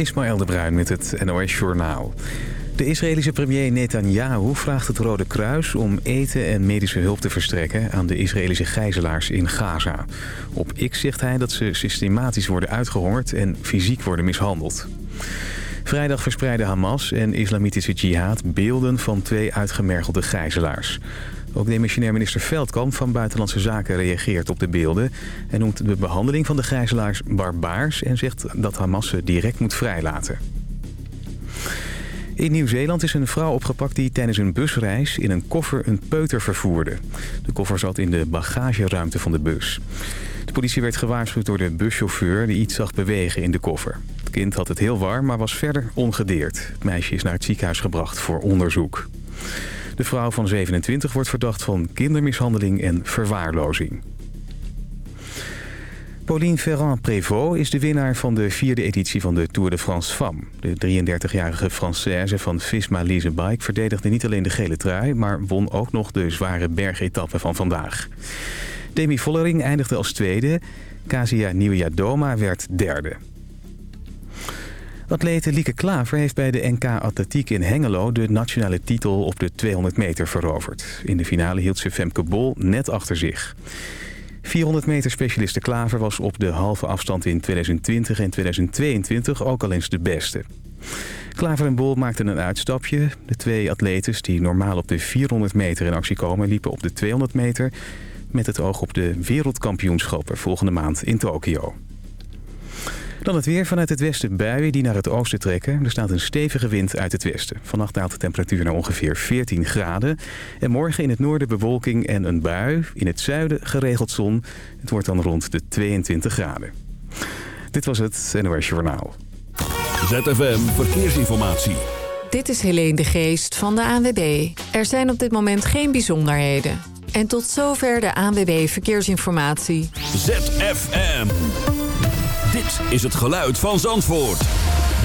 Ismaël de Bruin met het NOS Journaal. De Israëlische premier Netanyahu vraagt het Rode Kruis om eten en medische hulp te verstrekken aan de Israëlische gijzelaars in Gaza. Op X zegt hij dat ze systematisch worden uitgehongerd en fysiek worden mishandeld. Vrijdag verspreidden Hamas en Islamitische Jihad beelden van twee uitgemergelde gijzelaars. Ook demissionair minister Veldkamp van Buitenlandse Zaken reageert op de beelden... en noemt de behandeling van de gijzelaars barbaars... en zegt dat Hamas ze direct moet vrijlaten. In Nieuw-Zeeland is een vrouw opgepakt die tijdens een busreis in een koffer een peuter vervoerde. De koffer zat in de bagageruimte van de bus. De politie werd gewaarschuwd door de buschauffeur die iets zag bewegen in de koffer. Het kind had het heel warm, maar was verder ongedeerd. Het meisje is naar het ziekenhuis gebracht voor onderzoek. De vrouw van 27 wordt verdacht van kindermishandeling en verwaarlozing. Pauline Ferrand-Prévot is de winnaar van de vierde editie van de Tour de France Femme. De 33-jarige Française van Visma Lease Bike verdedigde niet alleen de gele trui... maar won ook nog de zware bergetappe van vandaag. Demi Vollering eindigde als tweede. Kasia Nieuwjadoma werd derde. Atlete Lieke Klaver heeft bij de NK Atletiek in Hengelo de nationale titel op de 200 meter veroverd. In de finale hield ze Femke Bol net achter zich. 400 meter specialiste Klaver was op de halve afstand in 2020 en 2022 ook al eens de beste. Klaver en Bol maakten een uitstapje. De twee atletes die normaal op de 400 meter in actie komen... liepen op de 200 meter met het oog op de wereldkampioenschappen volgende maand in Tokio. Dan het weer vanuit het westen buien die naar het oosten trekken. Er staat een stevige wind uit het westen. Vannacht daalt de temperatuur naar ongeveer 14 graden. En morgen in het noorden bewolking en een bui. In het zuiden geregeld zon. Het wordt dan rond de 22 graden. Dit was het NOS Journaal. ZFM Verkeersinformatie. Dit is Helene de Geest van de ANWB. Er zijn op dit moment geen bijzonderheden. En tot zover de ANWB Verkeersinformatie. ZFM. Dit is het geluid van Zandvoort.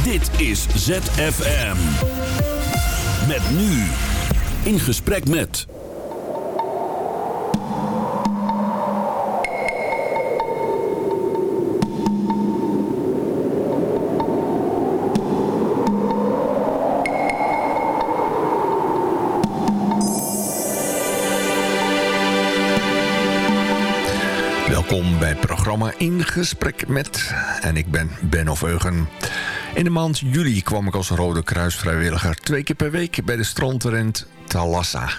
Dit is ZFM. Met nu. In gesprek met... Bij het programma In Gesprek met. En ik ben Ben Eugen. In de maand juli kwam ik als Rode Kruisvrijwilliger twee keer per week bij de strandrent Talassa.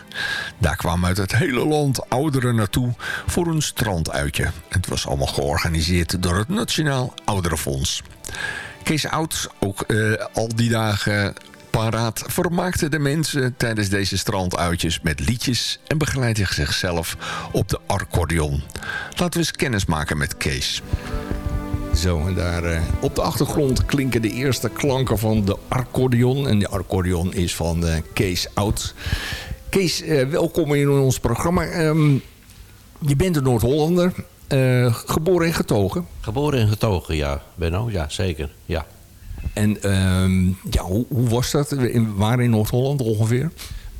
Daar kwamen uit het hele land ouderen naartoe voor een stranduitje. Het was allemaal georganiseerd door het Nationaal Ouderenfonds. Kees Oud, ook uh, al die dagen paraat vermaakte de mensen tijdens deze stranduitjes met liedjes en begeleidde zichzelf op de accordeon. Laten we eens kennis maken met Kees. Zo, en daar uh, op de achtergrond klinken de eerste klanken van de accordeon. En de accordeon is van uh, Kees Oud. Kees, uh, welkom in ons programma. Um, je bent een Noord-Hollander, geboren en getogen. Geboren en getogen, ja, Benno, ja, zeker, ja. En um, ja, hoe, hoe, was dat? In, waar in Noord-Holland ongeveer?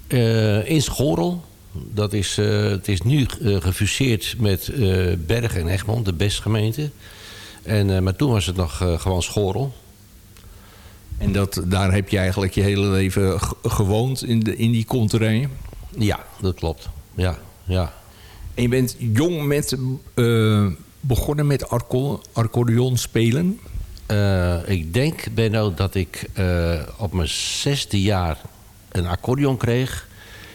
Uh, in Schorel. Dat is, uh, het is nu uh, gefuseerd met Bergen en Egmond, de bestgemeente. En, maar toen was het nog gewoon Schorel. En dat, daar heb je eigenlijk je hele leven gewoond in, de, in die konterijen? Ja, dat klopt. Ja, ja. En je bent jong met, begonnen met accordeon spelen? Uh, ik denk, Benno, dat ik uh, op mijn zesde jaar een accordeon kreeg...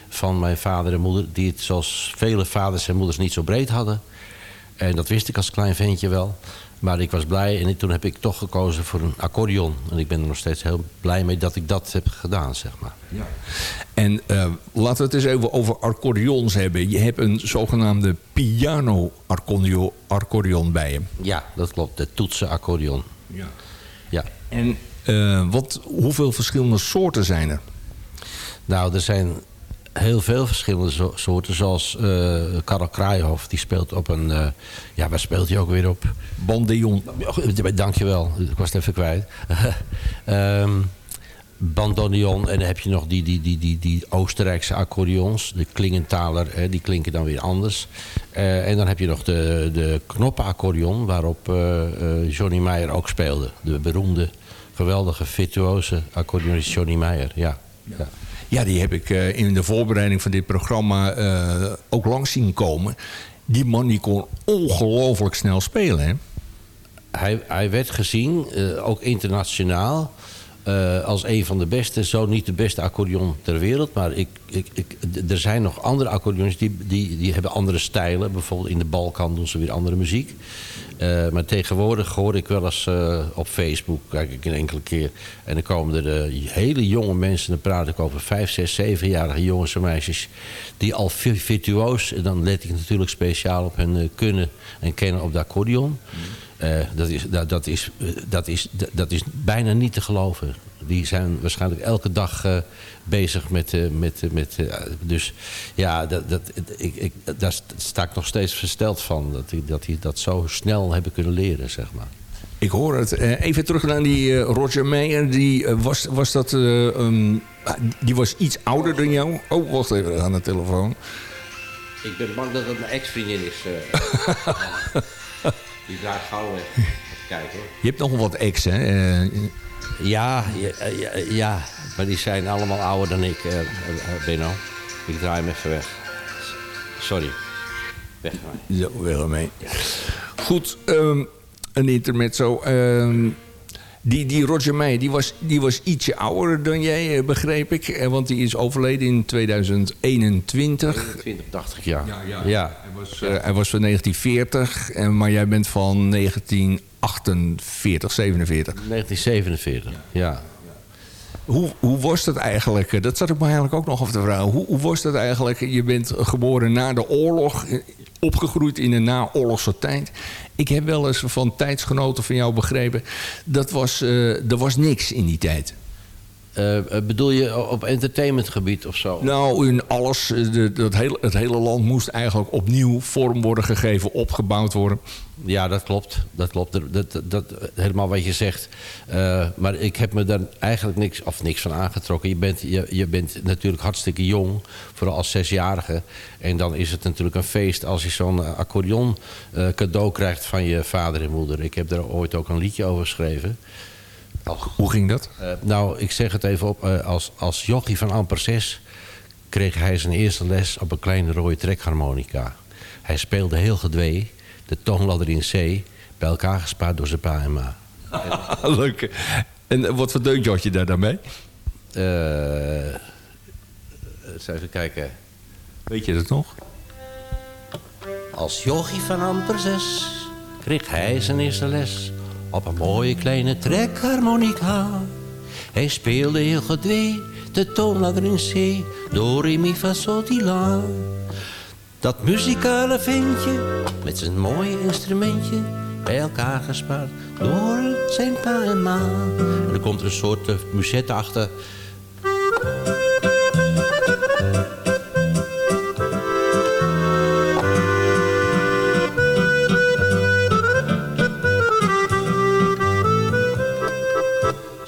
van mijn vader en moeder... die het zoals vele vaders en moeders niet zo breed hadden. En dat wist ik als klein ventje wel. Maar ik was blij en toen heb ik toch gekozen voor een accordeon. En ik ben er nog steeds heel blij mee dat ik dat heb gedaan, zeg maar. Ja. En uh, laten we het eens even over accordeons hebben. Je hebt een zogenaamde piano-accordeon bij je. Ja, dat klopt. De toetsen accordeon. Ja. ja. En uh, wat, hoeveel verschillende soorten zijn er? Nou, er zijn heel veel verschillende soorten. Zoals uh, Karel Kraaienhof, die speelt op een... Uh, ja, waar speelt hij ook weer op? Bandeon. Dankjewel, ik was het even kwijt. um, bandoneon en dan heb je nog die, die, die, die, die Oostenrijkse accordeons. De Klingenthaler, hè, die klinken dan weer anders. Uh, en dan heb je nog de, de knoppenaccordeon waarop uh, uh, Johnny Meyer ook speelde. De beroemde geweldige virtuose accordeonist Johnny Meijer. Ja. ja. Ja, die heb ik uh, in de voorbereiding van dit programma uh, ook langs zien komen. Die man die kon ongelooflijk snel spelen, hè? Hij, hij werd gezien, uh, ook internationaal, als een van de beste, zo niet de beste accordeon ter wereld. Maar ik, ik, ik, er zijn nog andere accordeons die, die, die hebben andere stijlen. Bijvoorbeeld in de Balkan doen ze weer andere muziek. Uh, maar tegenwoordig hoor ik wel eens uh, op Facebook, kijk ik een enkele keer. En dan komen er hele jonge mensen, dan praat ik over vijf, zes, zevenjarige jongens en meisjes. Die al virtuoos, en dan let ik natuurlijk speciaal op hun kunnen en kennen op de accordeon. Dat, is, dat, dat, is, dat, is, dat is bijna niet te geloven. Die zijn waarschijnlijk elke dag uh, bezig met... Uh, met, met uh, dus ja, dat, dat, ik, ik, daar sta ik nog steeds versteld van. Dat die, dat die dat zo snel hebben kunnen leren, zeg maar. Ik hoor het. even terug naar die Roger Meyer. Die, was, was dat, um, die was iets ouder dan jou. Oh, wacht even aan de telefoon. Ik ben bang dat het mijn ex-vriendin is. die draait gauw weg. Even kijken hoor. Je hebt nog wat ex, hè? Ja, ja, ja, maar die zijn allemaal ouder dan ik, uh, Benno. Ik draai hem even weg. Sorry. Weg. Zo, weg ermee. Ja. Goed, um, een intermezzo. Um, die, die Roger May, die was, die was ietsje ouder dan jij, begreep ik. Want die is overleden in 2021. 21, 80 jaar. Ja, ja. ja. Hij, was, uh, hij was van 1940, en, maar jij bent van 19... 48, 47. 1947, ja. ja. Hoe, hoe was dat eigenlijk? Dat zat ik me eigenlijk ook nog af te vragen. Hoe, hoe was dat eigenlijk? Je bent geboren na de oorlog, opgegroeid in de naoorlogse tijd. Ik heb wel eens van tijdsgenoten van jou begrepen... dat was, uh, er was niks in die tijd. Uh, bedoel je op entertainmentgebied of zo? Nou, in alles. De, dat hele, het hele land moest eigenlijk opnieuw vorm worden gegeven, opgebouwd worden. Ja, dat klopt. Dat klopt. Dat, dat, dat helemaal wat je zegt. Uh, maar ik heb me daar eigenlijk niks, of niks van aangetrokken. Je bent, je, je bent natuurlijk hartstikke jong, vooral als zesjarige. En dan is het natuurlijk een feest als je zo'n accordeon uh, cadeau krijgt van je vader en moeder. Ik heb daar ooit ook een liedje over geschreven. Hoe ging dat? Uh, nou, ik zeg het even op. Als, als jochie van amper 6 kreeg hij zijn eerste les op een kleine rode trekharmonica. Hij speelde heel gedwee, de toonladder in C, bij elkaar gespaard door zijn pa en ma. Leuk. En wat voor deuntje had je daar dan mee? Uh, eens even kijken. Weet je dat nog? Als jochie van amper 6 kreeg hij zijn eerste les op een mooie kleine trekharmonica. Hij speelde heel gedwee de toonladder in C, do, re, mi, fa, sol. Dat muzikale ventje met zijn mooie instrumentje bij elkaar gespaard door zijn pa en ma. Er komt een soort uh, muset achter.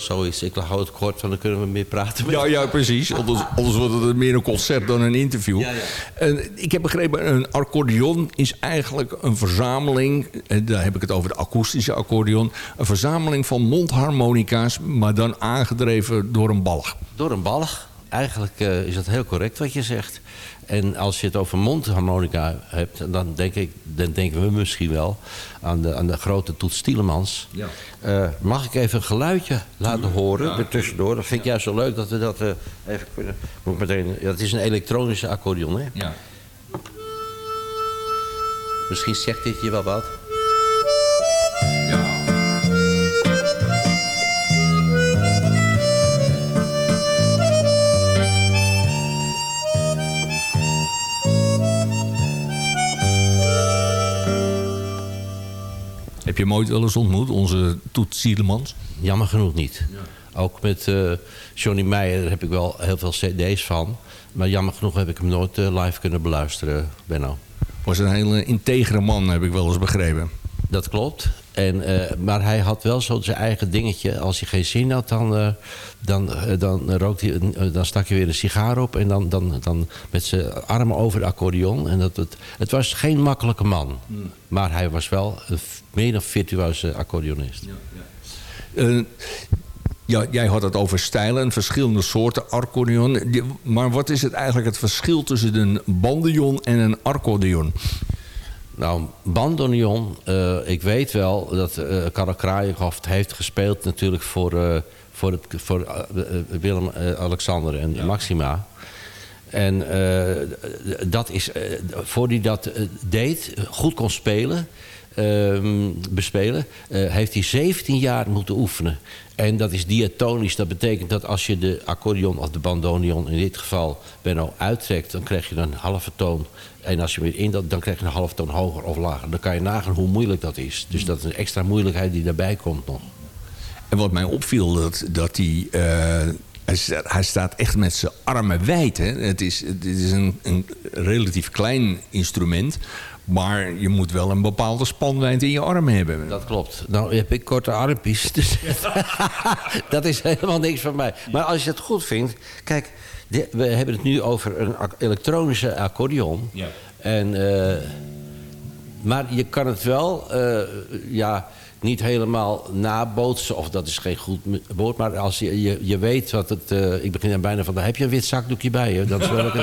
Zoiets. Ik hou het kort van, dan kunnen we meer praten. Ja, ja, precies. Anders, anders wordt het meer een concert dan een interview. Ja, ja. En ik heb begrepen, een accordeon is eigenlijk een verzameling... en daar heb ik het over de akoestische accordeon... een verzameling van mondharmonica's... maar dan aangedreven door een balg. Door een balg? Eigenlijk uh, is dat heel correct wat je zegt. En als je het over mondharmonica hebt, dan, denk ik, dan denken we misschien wel aan de, aan de grote Toets Stielemans. Ja. Uh, mag ik even een geluidje laten horen ja. tussendoor? Dat vind ik juist zo leuk dat we dat uh, even kunnen. Moet meteen, ja, het is een elektronische accordeon, hè? Ja. Misschien zegt dit je wel wat. Heb je hem ooit wel eens ontmoet, onze Toet Sielemans? Jammer genoeg niet. Ja. Ook met uh, Johnny Meijer heb ik wel heel veel cd's van. Maar jammer genoeg heb ik hem nooit uh, live kunnen beluisteren, Benno. Was een hele integere man, heb ik wel eens begrepen. Dat klopt. En, uh, maar hij had wel zo zijn eigen dingetje. Als hij geen zin had, dan, uh, dan, uh, dan, rookt hij, dan stak hij weer een sigaar op. En dan, dan, dan met zijn armen over de accordeon. En dat, het, het was geen makkelijke man. Hmm. Maar hij was wel een meer dan virtueuze accordeonist. Ja, ja. Ja, jij had het over stijlen, verschillende soorten accordeon. Maar wat is het eigenlijk het verschil tussen een bandoneon en een accordeon? Nou, bandoneon, uh, ik weet wel dat uh, Karel heeft gespeeld natuurlijk voor, uh, voor, het, voor Willem, Alexander en Maxima. En dat is, voor hij dat deed, goed kon spelen, ehm, bespelen, heeft hij 17 jaar moeten oefenen. En dat is diatonisch. Dat betekent dat als je de accordeon of de bandoneon in dit geval Benno uittrekt... dan krijg je een halve toon. En als je weer in dat, dan krijg je een halve toon hoger of lager. Dan kan je nagaan hoe moeilijk dat is. Dus dat is een extra moeilijkheid die daarbij komt nog. En wat mij opviel, dat, dat die, uh, hij, staat, hij staat echt met zijn armen wijd. Hè? Het is, het is een, een relatief klein instrument... Maar je moet wel een bepaalde spanwijdte in je arm hebben. Dat klopt. Nou heb ik korte armpjes. Dus dat is helemaal niks van mij. Maar als je het goed vindt... Kijk, we hebben het nu over een elektronische accordeon. Ja. En, uh, maar je kan het wel... Uh, ja, niet helemaal nabootsen, of dat is geen goed woord... maar als je, je, je weet wat het... Uh, ik begin bijna van... heb je een wit zakdoekje bij je? Dat is wel...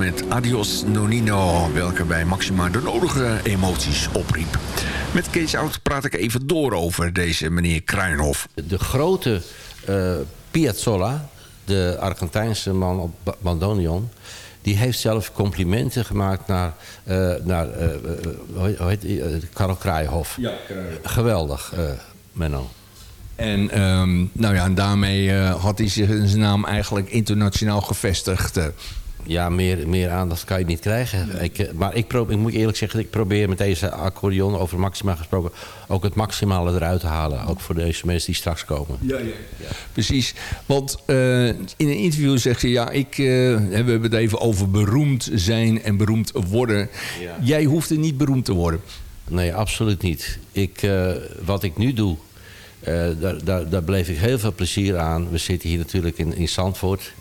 met Adios Nonino... welke bij Maxima de nodige emoties opriep. Met Kees Oud praat ik even door over deze meneer Kraaienhof. De grote uh, Piazzolla, de Argentijnse man op bandoneon... die heeft zelf complimenten gemaakt naar, uh, naar uh, hoe heet, Karel Kraaienhof. Ja, Geweldig, Menno. En, um, nou ja, en daarmee uh, had hij zijn naam eigenlijk internationaal gevestigd. Ja, meer, meer aandacht kan je niet krijgen. Ik, uh, maar ik, probeer, ik moet eerlijk zeggen, ik probeer met deze accordeon over maxima gesproken... ook het maximale eruit te halen. Ook voor deze mensen die straks komen. Ja, ja. ja. Precies. Want in een interview zegt ze... ja, ik, we hebben het even over beroemd zijn en beroemd worden. Ja. Jij hoeft er niet beroemd te worden. Nee, absoluut niet. Ik, wat ik nu doe uh, daar, daar, daar bleef ik heel veel plezier aan. We zitten hier natuurlijk in, in Zandvoort.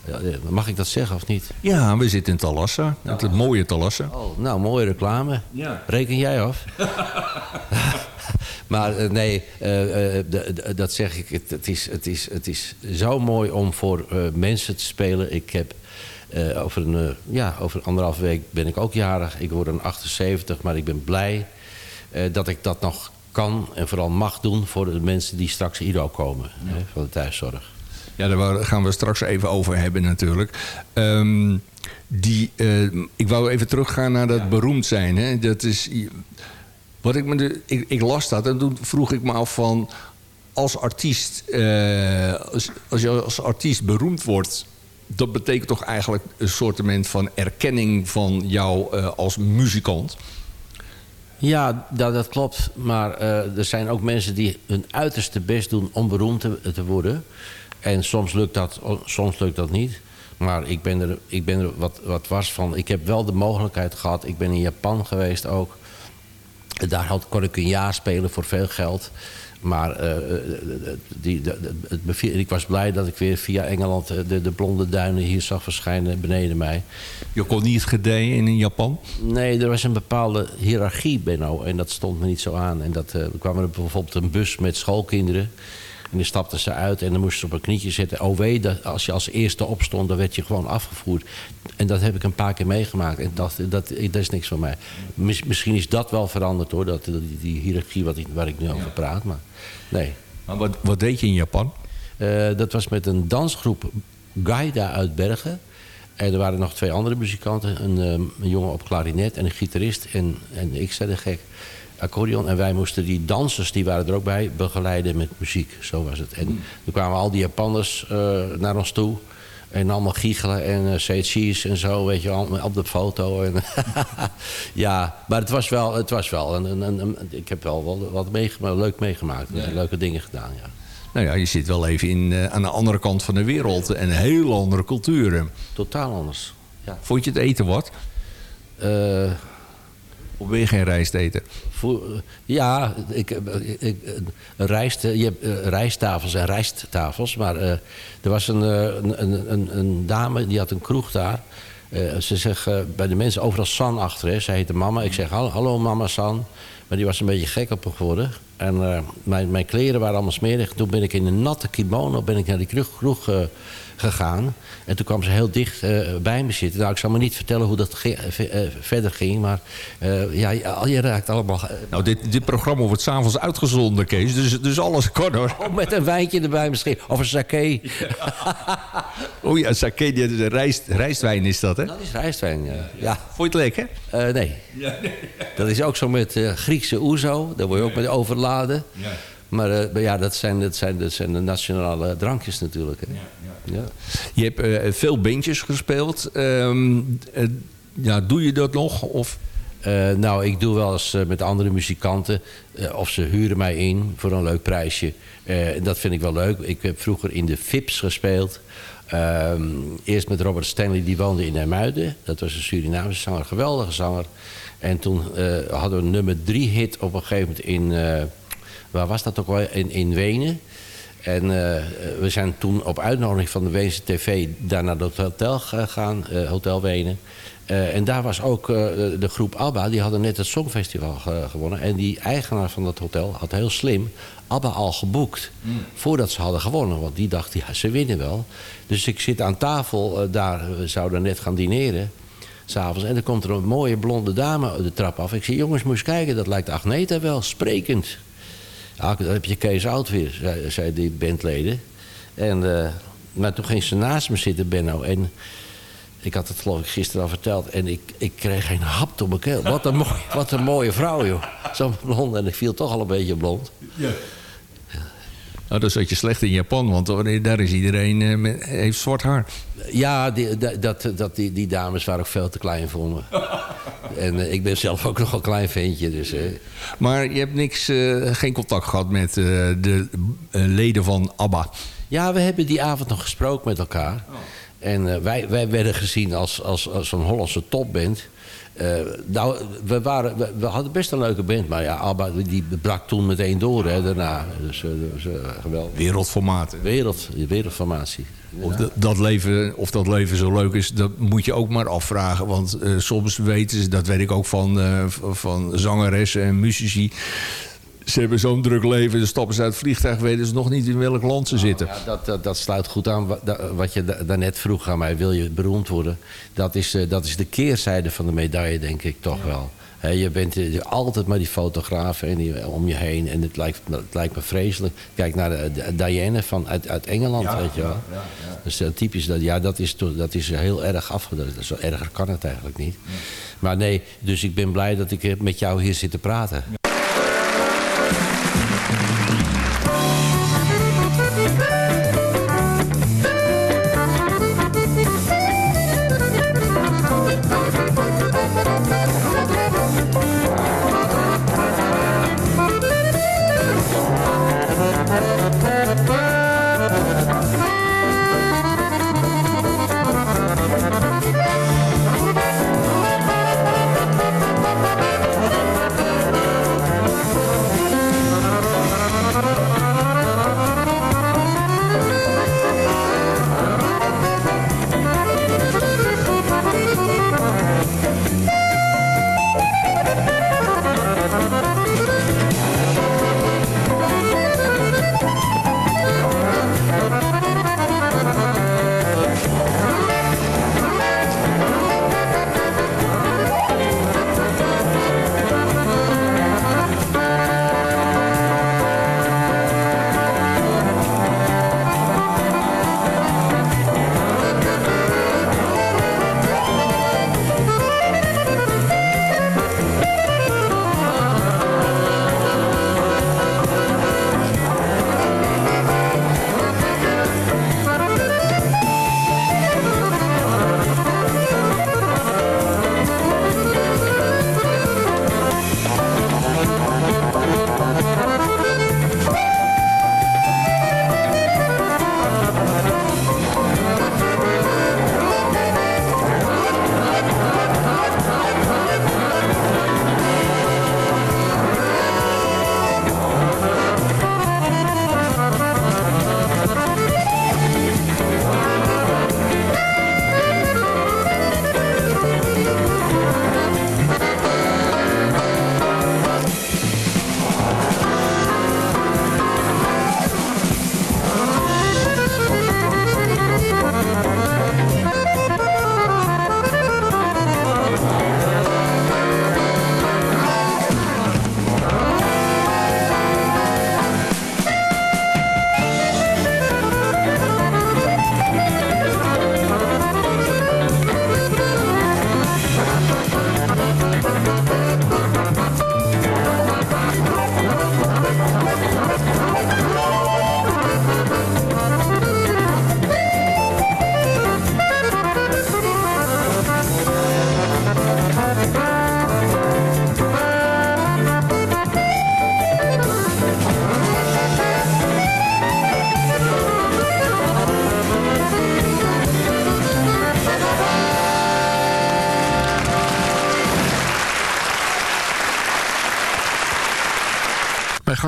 Mag ik dat zeggen of niet? Ja, we zitten in Talassa. Het mooie Talassa. Oh, nou, mooie reclame. Ja. Reken jij af? maar uh, nee, uh, dat zeg ik. Het, het, is, het, is, het is zo mooi om voor mensen te spelen. Ik heb... over, een, ja, over anderhalf week ben ik ook jarig. Ik word een 78, maar ik ben blij dat ik dat nog kan en vooral mag doen voor de mensen die straks hier ook komen. Ja. Hè, van de thuiszorg. Ja, daar gaan we straks even over hebben natuurlijk. Um, die, uh, ik wou even teruggaan naar dat ja. beroemd zijn. Hè. Dat is, wat ik, me de, ik, ik, las dat en toen vroeg ik me af van... als artiest, uh, als, als je als artiest beroemd wordt... dat betekent toch eigenlijk een soort van erkenning van jou uh, als muzikant... Ja, dat, dat klopt. Maar uh, er zijn ook mensen die hun uiterste best doen om beroemd te, te, worden. En soms lukt dat, soms lukt dat niet. Maar ik ben er, ik ben er wat, wat was van. Ik heb wel de mogelijkheid gehad. Ik ben in Japan geweest ook. Daar had, kon ik een jaar spelen voor veel geld. Maar uh, die, de, het ik was blij dat ik weer via Engeland de, de blonde duinen hier zag verschijnen beneden mij. Je kon niet gedijen in Japan? Nee, er was een bepaalde hiërarchie, Benno. En dat stond me niet zo aan. En dat, uh, kwam er bijvoorbeeld een bus met schoolkinderen. En dan stapten ze uit en dan moesten ze op een knietje zitten. Oh wee, dat, als je als eerste opstond, dan werd je gewoon afgevoerd. En dat heb ik een paar keer meegemaakt. En dat, dat, dat is niks voor mij. misschien is dat wel veranderd hoor, dat, die, die hiërarchie wat ik, waar ik nu over praat. Maar nee. Maar wat, wat deed je in Japan? Uh, dat was met een dansgroep Gaida uit Bergen. En er waren nog twee andere muzikanten. Een, um, een jongen op klarinet en een gitarist. En, en ik zei de gek accordeon. En wij moesten die dansers, die waren er ook bij, begeleiden met muziek. Zo was het. En toen kwamen al die Japanners uh, naar ons toe. En allemaal giechelen en uh, say cheese en zo, weet je, op de foto. En ja, maar het was wel, het was wel een, een, een, ik heb wel wat, wat meegemaakt, leuk meegemaakt. Ja. Leuke dingen gedaan, ja. Nou ja, je zit wel even in, uh, aan de andere kant van de wereld en hele andere culturen. Totaal anders, ja. Vond je het eten wat? Uh, of ben je geen rijst eten? ja, ik, ik, rijst, je hebt rijsttafels en rijsttafels. Maar er was een, een, een, een, dame, die had een kroeg daar. Ze zegt bij de mensen overal San achter. Hè. Zij heette mama. Ik zeg, hallo mama San. Maar die was een beetje gek op geworden. En mijn, mijn kleren waren allemaal smerig. Toen ben ik in een natte kimono ben ik naar die kroeg gegaan. En toen kwam ze heel dicht uh, bij me zitten. Nou, ik zal me niet vertellen hoe dat ge uh, verder ging. Maar uh, ja, je raakt allemaal... nou, dit, dit programma wordt s'avonds uitgezonden, Kees. Dus, dus alles kan hoor. Oh, met een wijntje erbij misschien. Of een sake. oh ja, sake, die, rijst, rijstwijn is dat, hè? Dat is rijstwijn, ja. ja. Vond je het lekker? nee. Ja, nee. Dat is ook zo met Griekse oezo. Daar word je ook mee overladen. Ja. Maar ja, dat zijn, dat, zijn, dat zijn de nationale drankjes natuurlijk. Hè. Ja, ja. Je hebt uh, veel bandjes gespeeld. Um, uh, ja, doe je dat nog? Of? nou, ik doe wel eens met andere muzikanten. of ze huren mij in voor een leuk prijsje. dat vind ik wel leuk. Ik heb vroeger in de Fips gespeeld. Ehm, eerst met Robert Stanley, die woonde in Hermuiden. Dat was een Surinaamse zanger, geweldige zanger. En toen hadden we nummer drie hit op een gegeven moment in waar was dat ook wel? In, in Wenen. En uh, we zijn toen op uitnodiging van de Weense TV daar naar het hotel gegaan, uh, Hotel Wenen. Eh, en daar was ook de groep ABBA, die hadden net het Songfestival gewonnen. En die eigenaar van dat hotel had heel slim ABBA al geboekt. Mm. Voordat ze hadden gewonnen. Want die dacht, ja, ze winnen wel. Dus ik zit aan tafel, daar, we zouden net gaan dineren s'avonds. En dan komt er een mooie blonde dame de trap af. Ik zeg, jongens, moet eens kijken, dat lijkt Agneta wel, sprekend. Ja, dan heb je Kees Oud weer, zei, die bandleden. En, uh, maar toen ging ze naast me zitten, Benno. En ik had het geloof ik gisteren al verteld. En ik, ik kreeg geen hap door mijn keel. Wat een, mooi, wat een mooie vrouw, joh. Zo'n blonde. En ik viel toch al een beetje blond. Ja. Nou, dan zat je slecht in Japan, want daar is iedereen uh, met, heeft zwart haar. Ja, die, dat, dat, die, die dames waren ook veel te klein voor me. en uh, ik ben zelf ook nog een klein ventje. Dus, uh. Maar je hebt niks, geen contact gehad met de leden van ABBA? Ja, we hebben die avond nog gesproken met elkaar. Oh. En wij, wij werden gezien als, als, als een Hollandse topband. Uh, nou, we, waren, we, hadden best een leuke band, maar ja, Abba die brak toen meteen door hè, daarna. Dus, dus uh, geweldig. Wereldformaat. Wereld, wereldformatie. Of, dat leven, of dat leven zo leuk is, dat moet je ook maar afvragen. Want soms weten ze, dat weet ik ook van, van zangeressen en muzici ze hebben zo'n druk leven. Dan stappen ze uit het vliegtuig, weten ze nog niet in welk land ze zitten. Ja, dat, dat, dat, sluit goed aan wat je daarnet vroeg aan mij. Wil je beroemd worden? Dat is, eh, dat is de keerzijde van de medaille, denk ik toch wel. je bent eh, altijd maar die fotografen en die, om je heen. En het lijkt, het lijkt me vreselijk. Kijk naar de, Diane van, uit, uit Engeland, weet je wel. Ja, ja, Dus uh, typisch, dat, ja, dat is, dat is heel erg afgedrukt. Zo erger kan het eigenlijk niet. Maar nee, dus ik ben blij dat ik met jou hier zit te praten.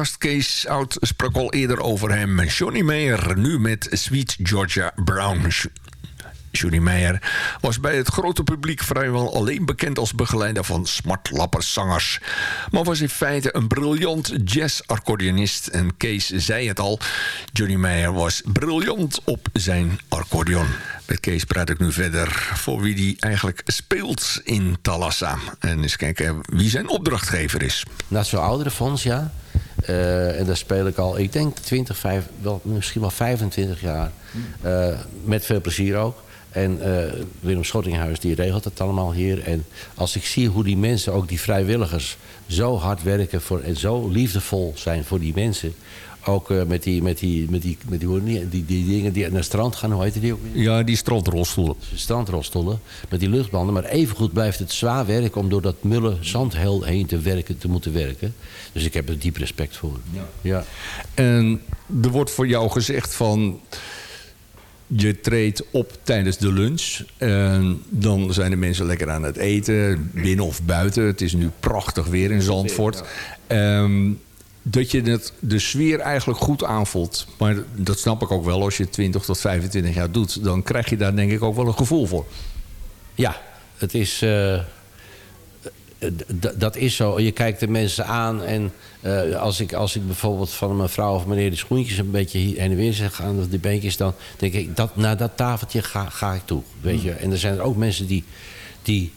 Gast Kees Oud sprak al eerder over hem. Johnny Mayer, nu met Sweet Georgia Brown. Johnny Meijer was bij het grote publiek vrijwel alleen bekend als begeleider van smartlapperzangers. Maar was in feite een briljant jazz-accordeonist. En Kees zei het al, Johnny Meijer was briljant op zijn accordeon. Met Kees praat ik nu verder voor wie die eigenlijk speelt in Talassa. En eens kijken wie zijn opdrachtgever is. Nationaal Ouderenfonds, ja. Uh, en daar speel ik al, ik denk 20, 5, wel, misschien wel 25 jaar. Uh, met veel plezier ook. En uh, Willem Schottinghuis die regelt het allemaal hier. En als ik zie hoe die mensen, ook die vrijwilligers, zo hard werken voor, en zo liefdevol zijn voor die mensen. Ook uh, met, die, met, die, met, die, met die, die, dingen die naar het strand gaan, hoe heet die ook? Ja, die strandrolstoelen. Strandrolstoelen, met die luchtbanden. Maar evengoed blijft het zwaar werk om door dat mulle zand heen te, werken, te moeten werken. Dus ik heb er diep respect voor. Ja. ja. En er wordt voor jou gezegd van je treedt op tijdens de lunch. En dan zijn de mensen lekker aan het eten, binnen of buiten. Het is nu prachtig weer in Zandvoort. Um, dat je het, de sfeer eigenlijk goed aanvoelt. Maar dat snap ik ook wel. Als je 20 tot 25 jaar doet, dan krijg je daar denk ik ook wel een gevoel voor. Ja, het is... Uh, dat is zo. Je kijkt de mensen aan en uh, als, ik, als ik bijvoorbeeld van mijn vrouw of meneer de schoentjes een beetje heen en weer zeg aan de beentjes, dan denk ik dat naar dat tafeltje ga, ga ik toe. Weet je? En er zijn er ook mensen die, die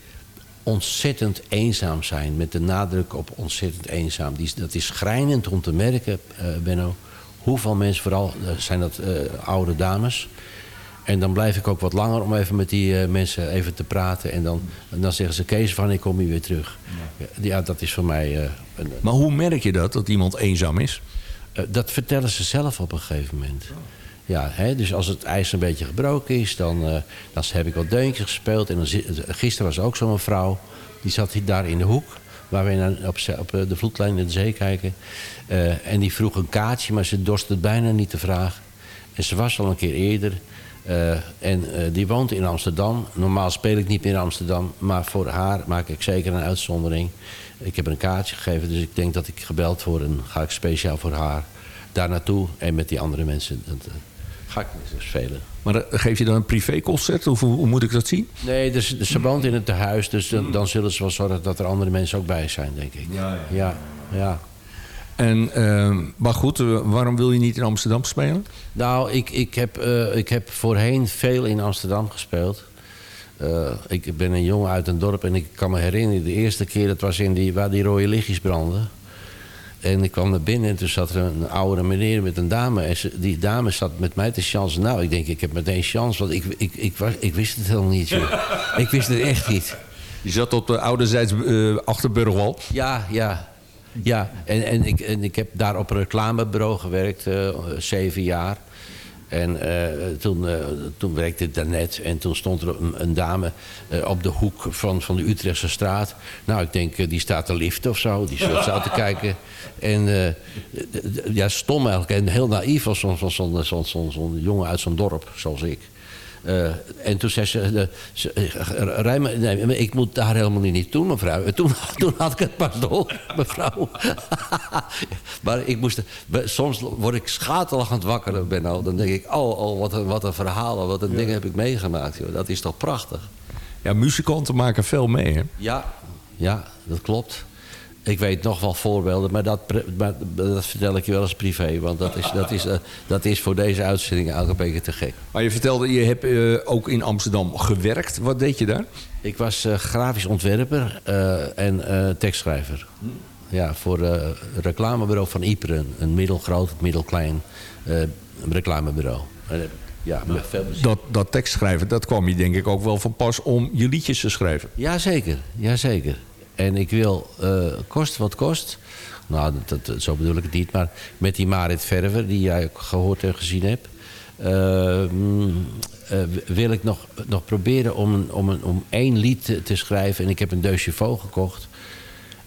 ontzettend eenzaam zijn. Met de nadruk op ontzettend eenzaam. Die, dat is schrijnend om te merken, uh, Benno. Hoeveel mensen, vooral uh, zijn dat uh, oude dames. En dan blijf ik ook wat langer om even met die mensen even te praten. En dan, en dan zeggen ze, Kees, van ik kom hier weer terug. Ja, ja dat is voor mij... Een, maar hoe merk je dat, dat iemand eenzaam is? dat vertellen ze zelf op een gegeven moment. Ja, hè, dus als het ijs een beetje gebroken is, dan, dan heb ik wat deuntjes gespeeld. En dan, gisteren was ook zo'n vrouw, die zat daar in de hoek, waar we op, op eh, de vloedlijn in de zee kijken. Uh, en die vroeg een kaartje, maar ze dorst het bijna niet te vragen. En ze was al een keer eerder. En die woont in Amsterdam. Normaal speel ik niet meer in Amsterdam, maar voor haar maak ik zeker een uitzondering. Ik heb een kaartje gegeven, dus ik denk dat ik gebeld word en ga ik speciaal voor haar daar naartoe en met die andere mensen ga ik spelen. Maar eh, geef je dan een privéconcert? Of hoe, hoe, moet ik dat zien? Nee, dus, dus ze woont in het huis. Dus dan, dan, zullen ze wel zorgen dat er andere mensen ook bij zijn, denk ik. Ja, ja. ja, ja. En, uh, maar goed, uh, waarom wil je niet in Amsterdam spelen? Nou, ik, ik, heb, uh, ik heb voorheen veel in Amsterdam gespeeld. ik ben een jongen uit een dorp en ik kan me herinneren... de eerste keer, dat was in die, waar die rode lichtjes brandden... En ik kwam naar binnen en toen zat er een oudere meneer met een dame. En ze, die dame zat met mij te chance. Nou, ik denk, ik heb meteen chance. Want ik, ik, ik, was, ik wist het helemaal niet. ik wist het echt niet. Je zat op de ouderzijds uh, Achterburgwal? Ja, ja. Ja, en, en, ik, en ik heb daar op een reclamebureau gewerkt, uh, zeven jaar. En uh, toen, uh, toen werkte ik daarnet en toen stond er een, dame uh, op de hoek van, van de Utrechtse straat. Nou, ik denk, die staat te liften of zo. Die zo te kijken. En ja, stom eigenlijk en heel naïef als zo'n zo, zo, zo, zo, zo jongen uit zo'n dorp, zoals ik. Uh, en toen zei ze, uh, Rijmen, nee, ik moet daar helemaal niet doen, mevrouw. Toen, toen had ik het pas door, mevrouw. maar ik moest, soms word ik schaterlachend wakker, Benno. Dan denk ik, oh, oh wat, een, wat een verhaal, wat een ja. ding heb ik meegemaakt. Joh. Dat is toch prachtig. Ja, muzikanten maken veel mee, hè? Ja, ja dat klopt. Ik weet nog wel voorbeelden, maar dat, maar dat vertel ik je wel eens privé. Want dat is, dat is, uh, dat is voor deze uitzending eigenlijk een beetje te gek. Maar je vertelde, je hebt uh, ook in Amsterdam gewerkt. Wat deed je daar? Ik was uh, grafisch ontwerper en tekstschrijver. Ja, voor het reclamebureau van Iperen. Een middelgroot, middelklein reclamebureau. Ja, veel dat, dat tekstschrijven, dat kwam je denk ik ook wel van pas om je liedjes te schrijven. Jazeker, jazeker. En ik wil, uh, kost wat kost... Nou, dat, dat, zo bedoel ik het niet. Maar met die Marit Verver, die jij ook gehoord en gezien hebt... Uh, uh, wil ik nog, nog proberen om, een, om, een, om één lied te, te schrijven. En ik heb een Deux Chevaux gekocht.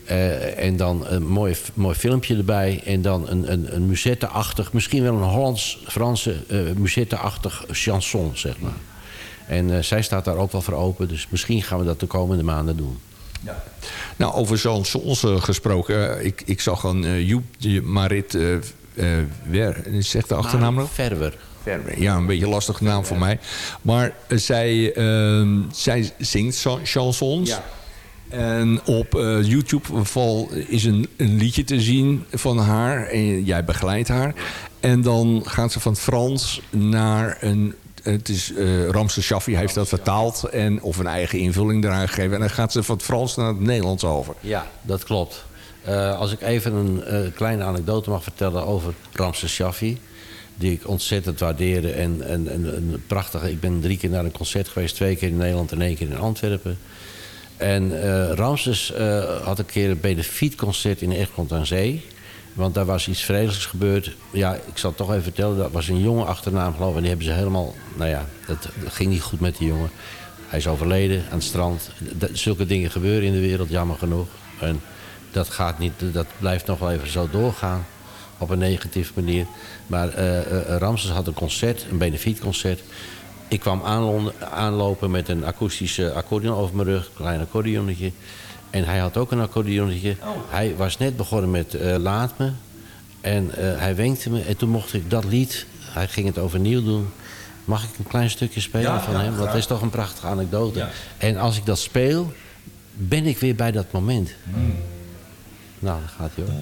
Uh, en dan een mooi, mooi filmpje erbij. En dan een, een, een musette-achtig, misschien wel een Hollands-Franse musette-achtig chanson, zeg maar. En zij staat daar ook wel voor open. Dus misschien gaan we dat de komende maanden doen. Ja. Nou, over chansons uh, gesproken. ik, ik zag een uh, Joep Marit uh, Wer. Zegt de achternaam nog? Verwer. Ja, een beetje lastige naam voor mij. Maar uh, zij, uh, zij zingt chansons. Ja. En op uh, YouTube val, is een, een, liedje te zien van haar. En jij begeleidt haar. En dan gaat ze van het Frans naar een... Het is uh, Ramses Shaffi heeft dat vertaald. En, of een eigen invulling eraan gegeven. En dan gaat ze van het Frans naar het Nederlands over. Ja, dat klopt. Uh, als ik even een uh, kleine anekdote mag vertellen over Ramses Shaffi. Die ik ontzettend waardeerde. En, en, en een prachtige... Ik ben drie keer naar een concert geweest. Twee keer in Nederland en één keer in Antwerpen. En Ramses had een keer een benefietconcert in Egmond aan Zee. Want daar was iets vreselijks gebeurd. Ja, ik zal het toch even vertellen. Dat was een jongen achternaam geloof ik. En die hebben ze helemaal... Nou ja, dat, ging niet goed met die jongen. Hij is overleden aan het strand. Zulke dingen gebeuren in de wereld, jammer genoeg. En dat, gaat niet, dat blijft nog wel even zo doorgaan. Op een negatieve manier. Maar uh, Ramses had een concert, een benefietconcert. Ik kwam aanlopen met een akoestische accordeon over mijn rug. Een klein accordeonnetje. En hij had ook een accordeonnetje. Oh. Hij was net begonnen met uh, Laat me. En uh, hij wenkte me. En toen mocht ik dat lied... Hij ging het overnieuw doen. Mag ik een klein stukje spelen ja, van ja, hem? Want dat is toch een prachtige anekdote. Ja. En als ik dat speel... ben ik weer bij dat moment. Mm. Nou, dat gaat hij hoor.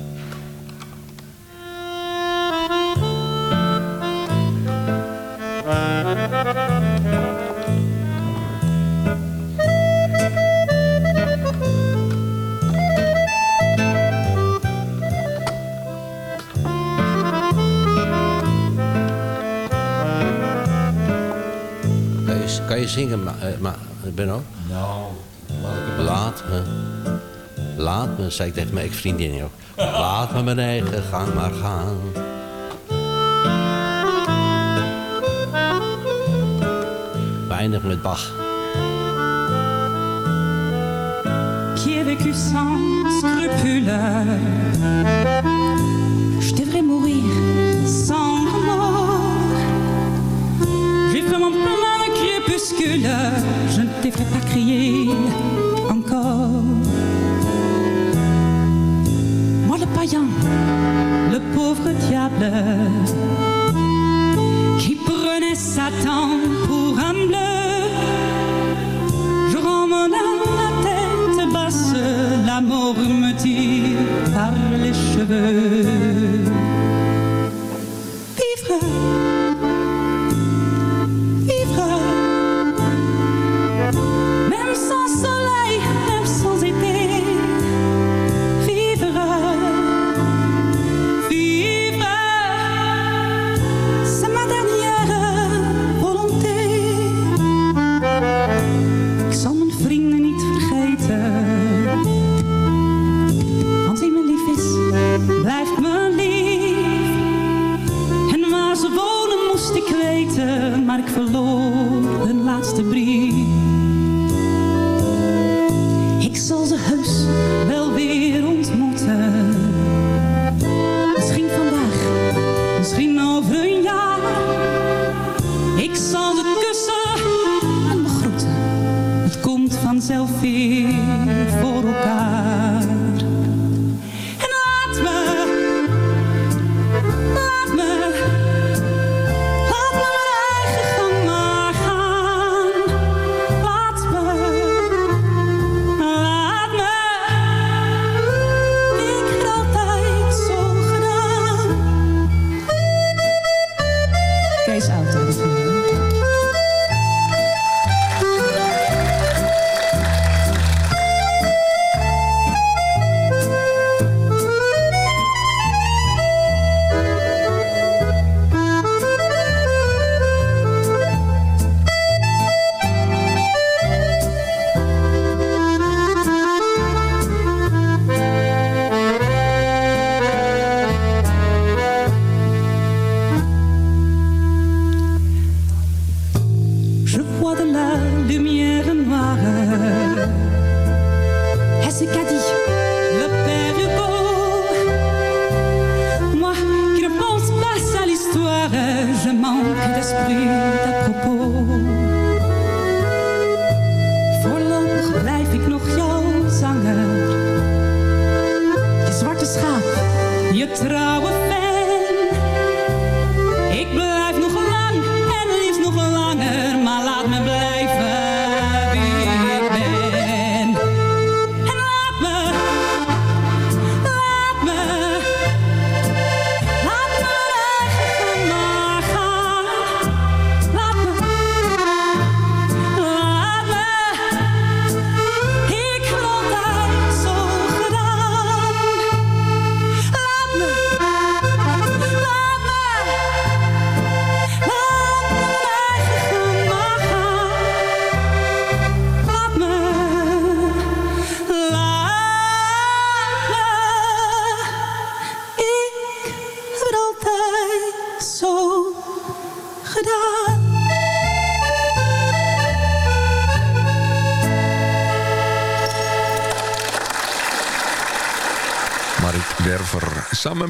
Je zingen, ma ma Benno? Nou, laat me. Laat me, zei ik tegen mijn ex-vriendin ook. Laat me mijn eigen gang maar gaan. Weinig met Bach. Qui ai vécu sans scrupule Je devrais mourir sans Je ne devrais pas crier encore. Moi le païen, le pauvre diable Qui prenait Satan pour un bleu. Je rends mon âme la tête basse La mort me tire par les cheveux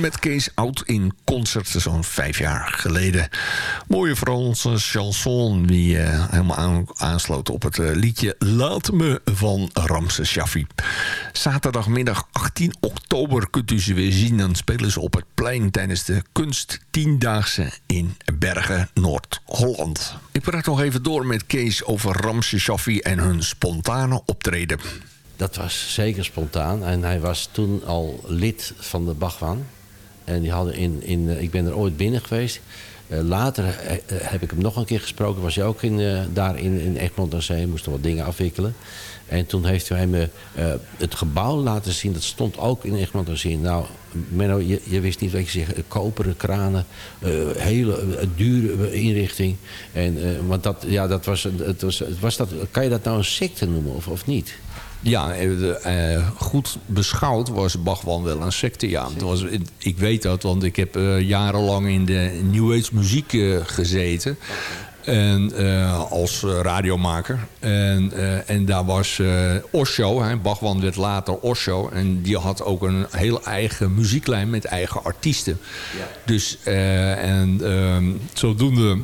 met Kees Oud in concert zo'n vijf jaar geleden. Mooie Franse chanson die uh, helemaal aan, aansloot op het uh, liedje Laat me van Ramses Shaffi. Zaterdagmiddag 18 oktober kunt u ze weer zien. Dan spelen ze op het plein tijdens de kunst tiendaagse in Bergen, Noord-Holland. Ik praat nog even door met Kees over Ramses Shaffi en hun spontane optreden. Dat was zeker spontaan. En hij was toen al lid van de Bachwan. En die hadden in, in, ik ben er ooit binnen geweest. Uh, later uh, heb ik hem nog een keer gesproken. Was hij ook in, daar in, in Egmond aan Zee. Moest wat dingen afwikkelen. En toen heeft hij me het gebouw laten zien. Dat stond ook in Egmond aan Zee. Nou, Menno, je, je, wist niet wat je zegt. Koperen kranen. hele dure inrichting. En, want dat, ja, dat was, het was, was dat, kan je dat nou een secte noemen of, of niet? Ja, uh, goed beschouwd was Bachwan wel een secte. Ja. Was, ik weet dat, want ik heb uh, jarenlang in de New Age muziek gezeten. En, als radiomaker. En, en daar was Osho. Hè. Bachwan werd later Osho. En die had ook een heel eigen muzieklijn met eigen artiesten. Ja. Dus, en ehm, zodoende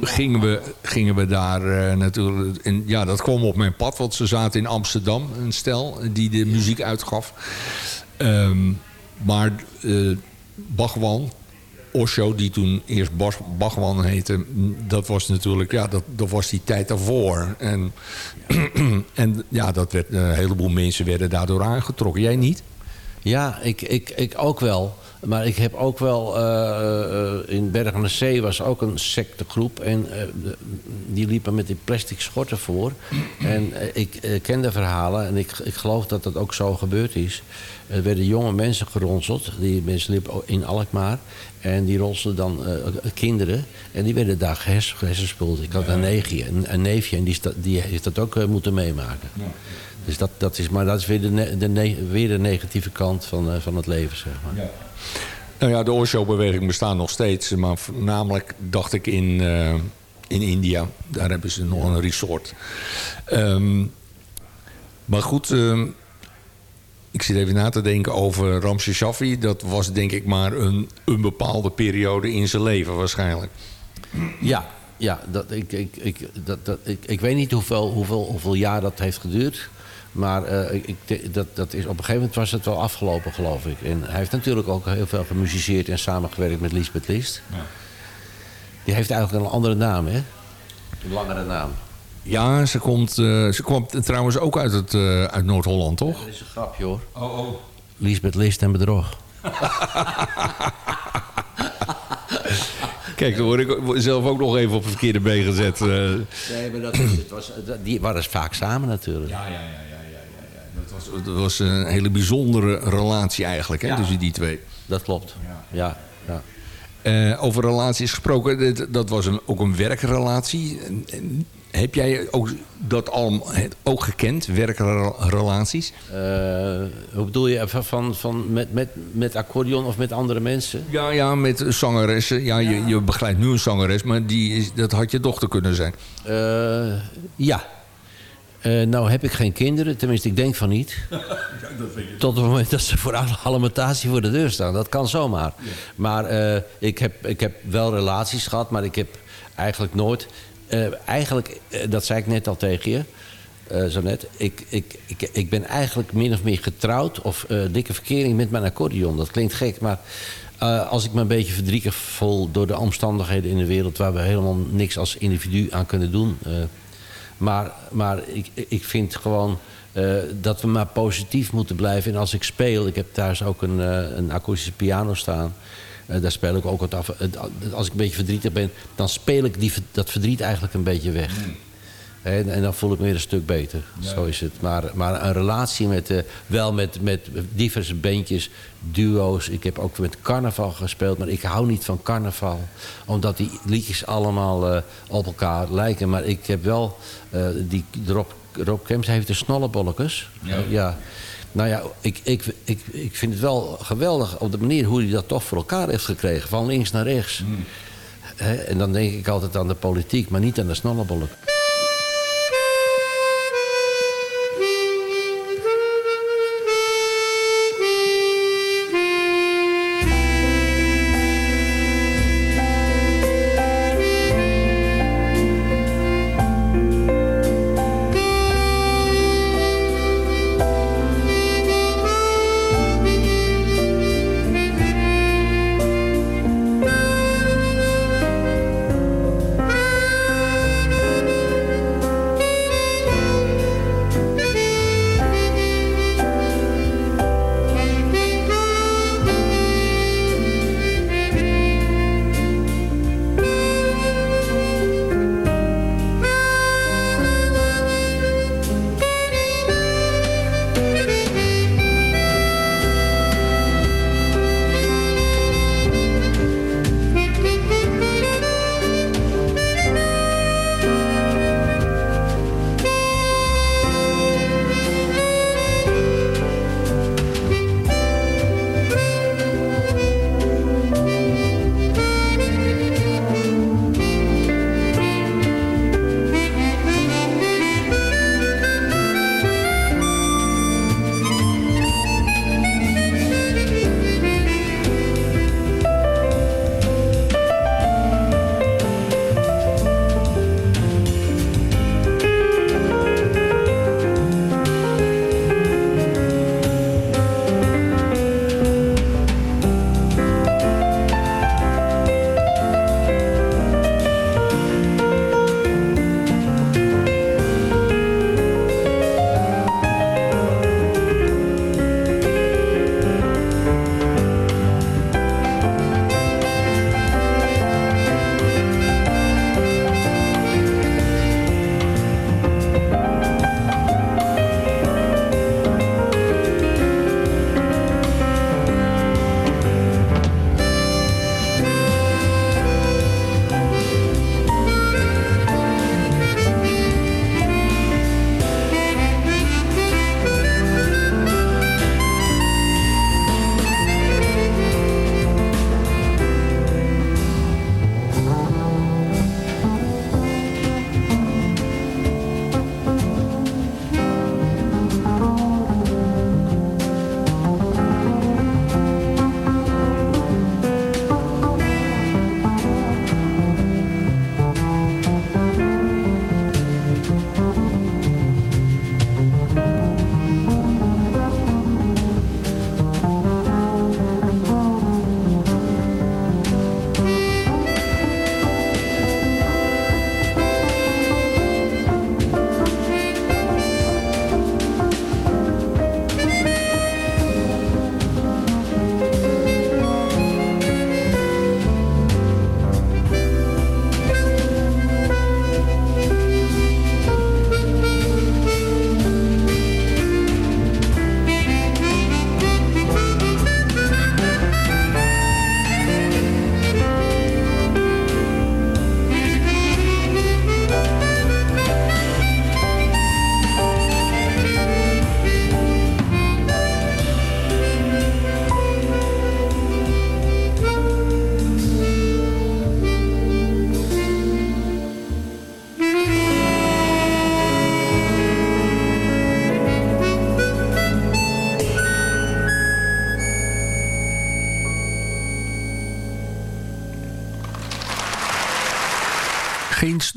gingen we, gingen we daar uh, natuurlijk... Ja, dat kwam op mijn pad, want ze zaten in Amsterdam, een stel, die de muziek uitgaf. Um, maar uh, Bachwan, Osho, die toen eerst Bachwan heette... dat was natuurlijk, ja, dat, dat was die tijd daarvoor. En, en ja, dat werd, een heleboel mensen werden daardoor aangetrokken. Jij niet? Ja, ik, ik, ik ook wel. Maar ik heb ook wel... Uh, in Bergen aan de Zee was ook een sectegroep. En uh, die liepen met die plastic schorten voor. En ik ken de verhalen. En ik, ik geloof dat dat ook zo gebeurd is. Er werden jonge mensen geronseld. Die mensen liepen in Alkmaar. En die ronselden dan kinderen. En die werden daar gehersenspoeld. Ik had een neefje, een, een neefje en die, die heeft dat ook moeten meemaken. Ja. Dus dat, dat is, maar dat is weer de, de, weer de negatieve kant van, van het leven, zeg maar. Ja. Nou ja, de Osho-beweging bestaat nog steeds. Maar namelijk dacht ik in, uh, in India. Daar hebben ze nog een resort. Um, maar goed, uh, ik zit even na te denken over Ramses Shaffi. Dat was denk ik maar een, een bepaalde periode in zijn leven waarschijnlijk. Ja, ja dat, ik, ik, ik, dat, dat, ik, ik weet niet hoeveel, hoeveel, hoeveel jaar dat heeft geduurd. Maar uh, ik, dat, dat is, op een gegeven moment was het wel afgelopen, geloof ik. En hij heeft natuurlijk ook heel veel gemusiceerd en samengewerkt met Lisbeth List. Ja. Die heeft eigenlijk een andere naam, hè? Een langere naam. Ja, ze, komt, uh, ze kwam trouwens ook uit, het, uh, uit Noord-Holland, toch? Ja, dat is een grapje, hoor. Oh, oh. Lisbeth List en bedrog. Kijk, dan word ik zelf ook nog even op een verkeerde been gezet. Nee, maar dat is, het was, die waren vaak samen natuurlijk. Ja, ja, ja. Dat was een hele bijzondere relatie eigenlijk hè, tussen die twee. Dat klopt, ja. ja, uh, over relaties gesproken, dat was een, ook een werkrelatie. Heb jij ook dat al ook gekend, werkrelaties? Uh, hoe bedoel je, van, van met, met, met accordeon of met andere mensen? Ja, ja met zangeressen. Ja, Je, je begeleidt nu een zangeres, maar die is, dat had je dochter kunnen zijn. Uh, ja, uh, nou heb ik geen kinderen, tenminste ik denk van niet. Tot het moment dat ze voor alimentatie voor de deur staan. Dat kan zomaar. Maar uh, ik, heb, ik heb wel relaties gehad, maar ik heb eigenlijk nooit... Uh, eigenlijk, dat zei ik net al tegen je, zo net. Ik, ik, ik, ik ben eigenlijk min of meer getrouwd of dikke verkering met mijn accordeon. Dat klinkt gek, maar... als ik me een beetje verdrietig voel door de omstandigheden in de wereld... waar we helemaal niks als individu aan kunnen doen... Maar, maar ik, ik vind gewoon uh, dat we maar positief moeten blijven. En als ik speel, ik heb thuis ook een, uh, een akoestische piano staan. Uh, daar speel ik ook wat af. Als ik een beetje verdrietig ben, dan speel ik die, dat verdriet eigenlijk een beetje weg. Mm. En, en, dan voel ik me weer een stuk beter. Zo is het. Maar, maar een relatie met, uh, wel met, met diverse bandjes, duo's. Ik heb ook met carnaval gespeeld, maar ik hou niet van carnaval. Omdat die liedjes allemaal uh, op elkaar lijken. Maar ik heb wel uh, die Rob, Rob Kemps heeft de snollebolletjes. Ja. ja. Nou ja, ik, ik, ik, ik vind het wel geweldig op de manier hoe hij dat toch voor elkaar heeft gekregen. Van links naar rechts. Mm. en dan denk ik altijd aan de politiek, maar niet aan de snollebollen.